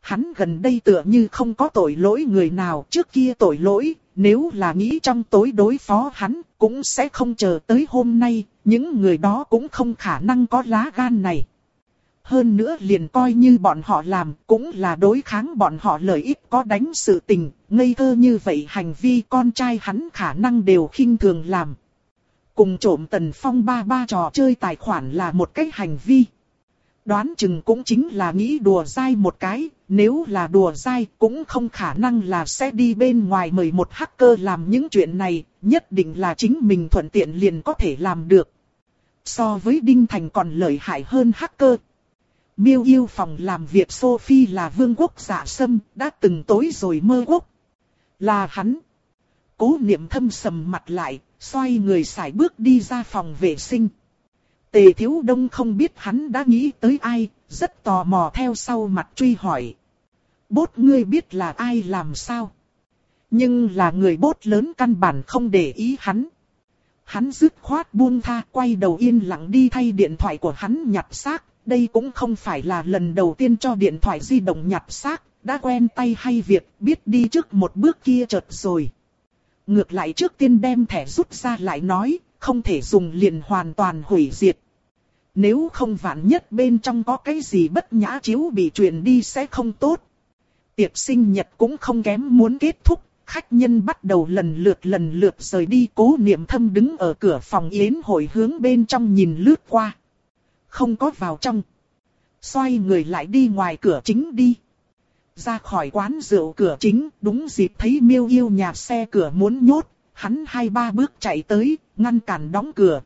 Hắn gần đây tựa như không có tội lỗi người nào trước kia tội lỗi, nếu là nghĩ trong tối đối phó hắn, cũng sẽ không chờ tới hôm nay, những người đó cũng không khả năng có lá gan này. Hơn nữa liền coi như bọn họ làm, cũng là đối kháng bọn họ lợi ích có đánh sự tình, ngây thơ như vậy hành vi con trai hắn khả năng đều khinh thường làm. Cùng trộm tần phong ba ba trò chơi tài khoản là một cái hành vi. Đoán chừng cũng chính là nghĩ đùa dai một cái, nếu là đùa dai cũng không khả năng là sẽ đi bên ngoài mời một hacker làm những chuyện này, nhất định là chính mình thuận tiện liền có thể làm được. So với Đinh Thành còn lợi hại hơn hacker. Miêu yêu phòng làm việc Sophie là vương quốc giả sâm, đã từng tối rồi mơ quốc. Là hắn. Cố niệm thâm sầm mặt lại, xoay người xài bước đi ra phòng vệ sinh. Tề Thiếu Đông không biết hắn đã nghĩ tới ai, rất tò mò theo sau mặt truy hỏi. Bốt ngươi biết là ai làm sao? Nhưng là người bốt lớn căn bản không để ý hắn. Hắn dứt khoát buông tha quay đầu yên lặng đi thay điện thoại của hắn nhặt xác. Đây cũng không phải là lần đầu tiên cho điện thoại di động nhặt xác, đã quen tay hay việc biết đi trước một bước kia chợt rồi. Ngược lại trước tiên đem thẻ rút ra lại nói, không thể dùng liền hoàn toàn hủy diệt. Nếu không vạn nhất bên trong có cái gì bất nhã chiếu bị truyền đi sẽ không tốt. Tiệc sinh nhật cũng không kém muốn kết thúc, khách nhân bắt đầu lần lượt lần lượt rời đi. Cố niệm thâm đứng ở cửa phòng yến hội hướng bên trong nhìn lướt qua. Không có vào trong. Xoay người lại đi ngoài cửa chính đi. Ra khỏi quán rượu cửa chính, đúng dịp thấy miêu yêu nhà xe cửa muốn nhốt. Hắn hai ba bước chạy tới, ngăn cản đóng cửa.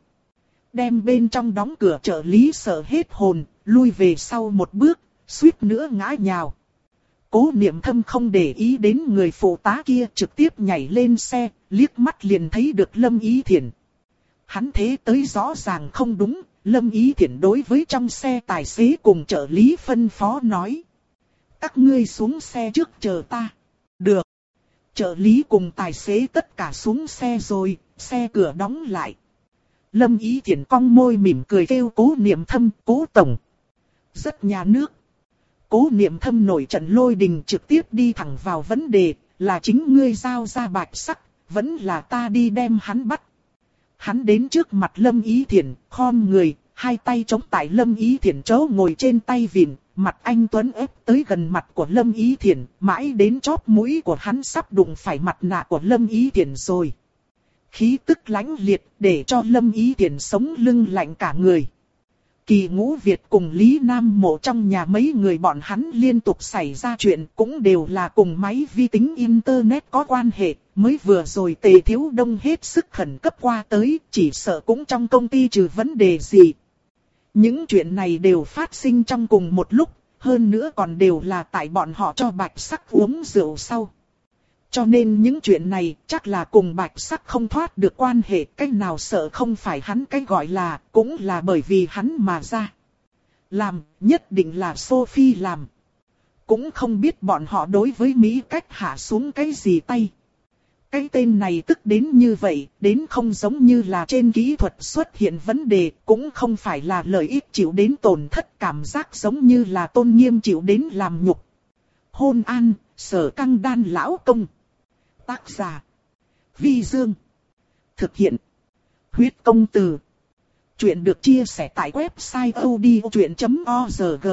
Đem bên trong đóng cửa trợ lý sợ hết hồn, lui về sau một bước, suýt nữa ngã nhào. Cố niệm thâm không để ý đến người phụ tá kia trực tiếp nhảy lên xe, liếc mắt liền thấy được Lâm Ý Thiển. Hắn thế tới rõ ràng không đúng, Lâm Ý Thiển đối với trong xe tài xế cùng trợ lý phân phó nói. Các ngươi xuống xe trước chờ ta. Được. Trợ lý cùng tài xế tất cả xuống xe rồi, xe cửa đóng lại. Lâm Ý Thiển cong môi mỉm cười kêu cố niệm thâm, cố tổng. Rất nhà nước. Cố niệm thâm nổi trận lôi đình trực tiếp đi thẳng vào vấn đề, là chính ngươi giao ra bạch sắc, vẫn là ta đi đem hắn bắt. Hắn đến trước mặt Lâm Ý Thiển, khom người, hai tay chống tại Lâm Ý Thiển chỗ ngồi trên tay vịn, mặt anh Tuấn ép tới gần mặt của Lâm Ý Thiển, mãi đến chóp mũi của hắn sắp đụng phải mặt nạ của Lâm Ý Thiển rồi. Khí tức lãnh liệt để cho Lâm Ý Thiển sống lưng lạnh cả người. Kỳ ngũ Việt cùng Lý Nam Mộ trong nhà mấy người bọn hắn liên tục xảy ra chuyện cũng đều là cùng máy vi tính Internet có quan hệ, mới vừa rồi tề thiếu đông hết sức khẩn cấp qua tới, chỉ sợ cũng trong công ty trừ vấn đề gì. Những chuyện này đều phát sinh trong cùng một lúc, hơn nữa còn đều là tại bọn họ cho bạch sắc uống rượu sau. Cho nên những chuyện này chắc là cùng bạch sắc không thoát được quan hệ cách nào sợ không phải hắn cái gọi là cũng là bởi vì hắn mà ra. Làm nhất định là Sophie làm. Cũng không biết bọn họ đối với Mỹ cách hạ xuống cái gì tay. Cái tên này tức đến như vậy, đến không giống như là trên kỹ thuật xuất hiện vấn đề, cũng không phải là lợi ích chịu đến tổn thất cảm giác giống như là tôn nghiêm chịu đến làm nhục. Hôn an, sở căng đan lão công. Tác giả. Vi Dương. Thực hiện. Huyết công từ. Chuyện được chia sẻ tại website odchuyện.org.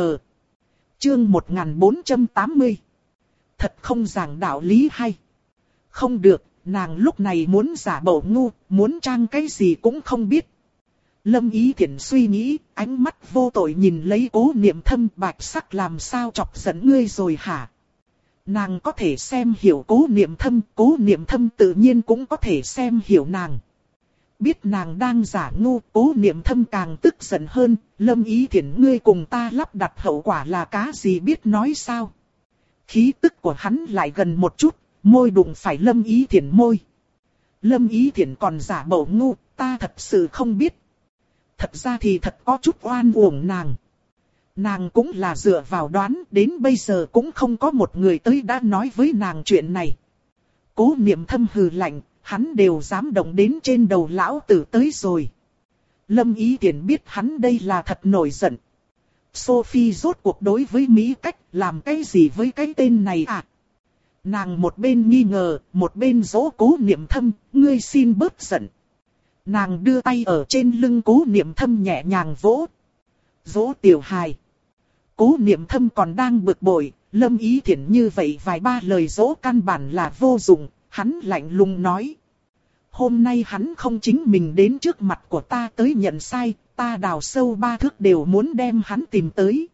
Chương 1480. Thật không giảng đạo lý hay. Không được, nàng lúc này muốn giả bộ ngu, muốn trang cái gì cũng không biết. Lâm Ý Thiển suy nghĩ, ánh mắt vô tội nhìn lấy cố niệm thâm bạch sắc làm sao chọc giận ngươi rồi hả? Nàng có thể xem hiểu cố niệm thâm, cố niệm thâm tự nhiên cũng có thể xem hiểu nàng. Biết nàng đang giả ngu, cố niệm thâm càng tức giận hơn, lâm ý thiện ngươi cùng ta lắp đặt hậu quả là cá gì biết nói sao. Khí tức của hắn lại gần một chút, môi đụng phải lâm ý thiển môi. Lâm ý thiển còn giả bộ ngu, ta thật sự không biết. Thật ra thì thật có chút oan uổng nàng. Nàng cũng là dựa vào đoán, đến bây giờ cũng không có một người tới đã nói với nàng chuyện này. Cố niệm thâm hừ lạnh, hắn đều dám động đến trên đầu lão tử tới rồi. Lâm ý thiển biết hắn đây là thật nổi giận. Sophie rốt cuộc đối với Mỹ cách làm cái gì với cái tên này à? Nàng một bên nghi ngờ, một bên dỗ cố niệm thâm, ngươi xin bớt giận. Nàng đưa tay ở trên lưng cố niệm thâm nhẹ nhàng vỗ. Dỗ tiểu hài. Cố niệm thâm còn đang bực bội, lâm ý thiện như vậy vài ba lời dỗ căn bản là vô dụng, hắn lạnh lùng nói. Hôm nay hắn không chính mình đến trước mặt của ta tới nhận sai, ta đào sâu ba thước đều muốn đem hắn tìm tới.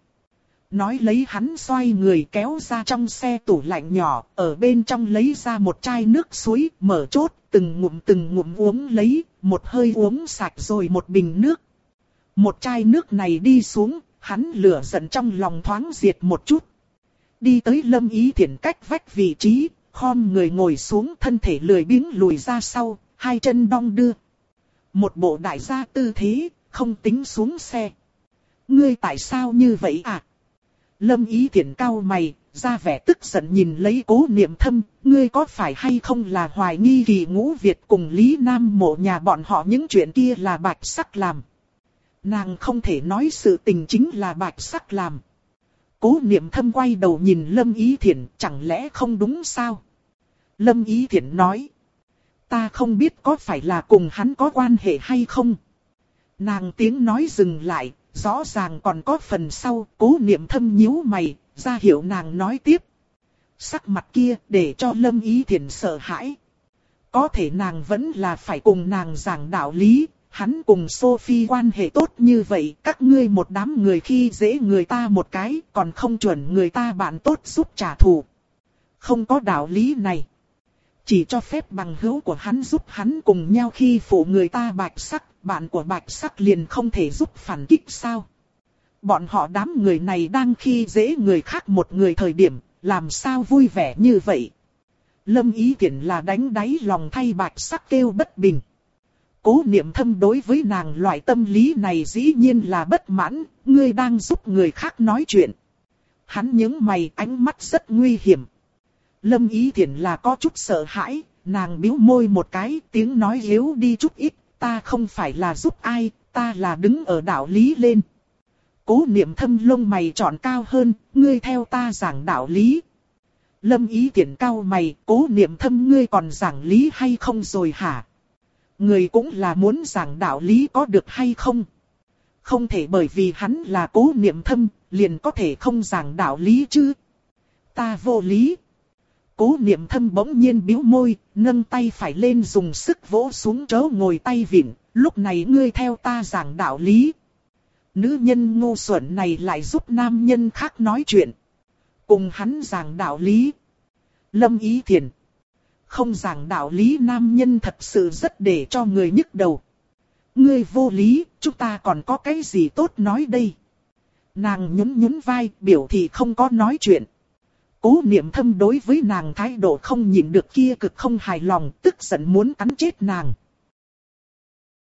Nói lấy hắn xoay người kéo ra trong xe tủ lạnh nhỏ, ở bên trong lấy ra một chai nước suối, mở chốt, từng ngụm từng ngụm uống lấy, một hơi uống sạch rồi một bình nước. Một chai nước này đi xuống, hắn lửa giận trong lòng thoáng diệt một chút. Đi tới lâm ý thiện cách vách vị trí, khom người ngồi xuống thân thể lười biếng lùi ra sau, hai chân đong đưa. Một bộ đại gia tư thế, không tính xuống xe. Ngươi tại sao như vậy à? Lâm ý thiện cao mày, ra vẻ tức giận nhìn lấy cố niệm thâm, ngươi có phải hay không là hoài nghi kỳ ngũ Việt cùng Lý Nam mộ nhà bọn họ những chuyện kia là bạch sắc làm. Nàng không thể nói sự tình chính là bạch sắc làm. Cố niệm thâm quay đầu nhìn Lâm Ý Thiển, chẳng lẽ không đúng sao? Lâm Ý Thiển nói. Ta không biết có phải là cùng hắn có quan hệ hay không? Nàng tiếng nói dừng lại, rõ ràng còn có phần sau, cố niệm thâm nhíu mày, ra hiệu nàng nói tiếp. Sắc mặt kia để cho Lâm Ý thiền sợ hãi. Có thể nàng vẫn là phải cùng nàng giảng đạo lý, hắn cùng Sophie quan hệ tốt như vậy, các ngươi một đám người khi dễ người ta một cái, còn không chuẩn người ta bạn tốt giúp trả thù. Không có đạo lý này. Chỉ cho phép bằng hữu của hắn giúp hắn cùng nhau khi phụ người ta bạch sắc, bạn của bạch sắc liền không thể giúp phản kích sao. Bọn họ đám người này đang khi dễ người khác một người thời điểm, làm sao vui vẻ như vậy. Lâm ý tiện là đánh đáy lòng thay bạch sắc kêu bất bình. Cố niệm thâm đối với nàng loại tâm lý này dĩ nhiên là bất mãn, ngươi đang giúp người khác nói chuyện. Hắn những mày ánh mắt rất nguy hiểm. Lâm ý thiện là có chút sợ hãi, nàng biếu môi một cái, tiếng nói yếu đi chút ít, ta không phải là giúp ai, ta là đứng ở đạo lý lên. Cố niệm thâm lông mày chọn cao hơn, ngươi theo ta giảng đạo lý. Lâm ý Thiển cao mày, cố niệm thâm ngươi còn giảng lý hay không rồi hả? Người cũng là muốn giảng đạo lý có được hay không? Không thể bởi vì hắn là cố niệm thâm, liền có thể không giảng đạo lý chứ. Ta vô lý. Cố niệm thâm bỗng nhiên biếu môi, nâng tay phải lên dùng sức vỗ xuống chớ ngồi tay vịn, lúc này ngươi theo ta giảng đạo lý. Nữ nhân ngu xuẩn này lại giúp nam nhân khác nói chuyện. Cùng hắn giảng đạo lý. Lâm ý thiền. Không giảng đạo lý nam nhân thật sự rất để cho người nhức đầu. Ngươi vô lý, chúng ta còn có cái gì tốt nói đây. Nàng nhún nhún vai, biểu thị không có nói chuyện. Cố niệm thâm đối với nàng thái độ không nhịn được kia cực không hài lòng, tức giận muốn cắn chết nàng.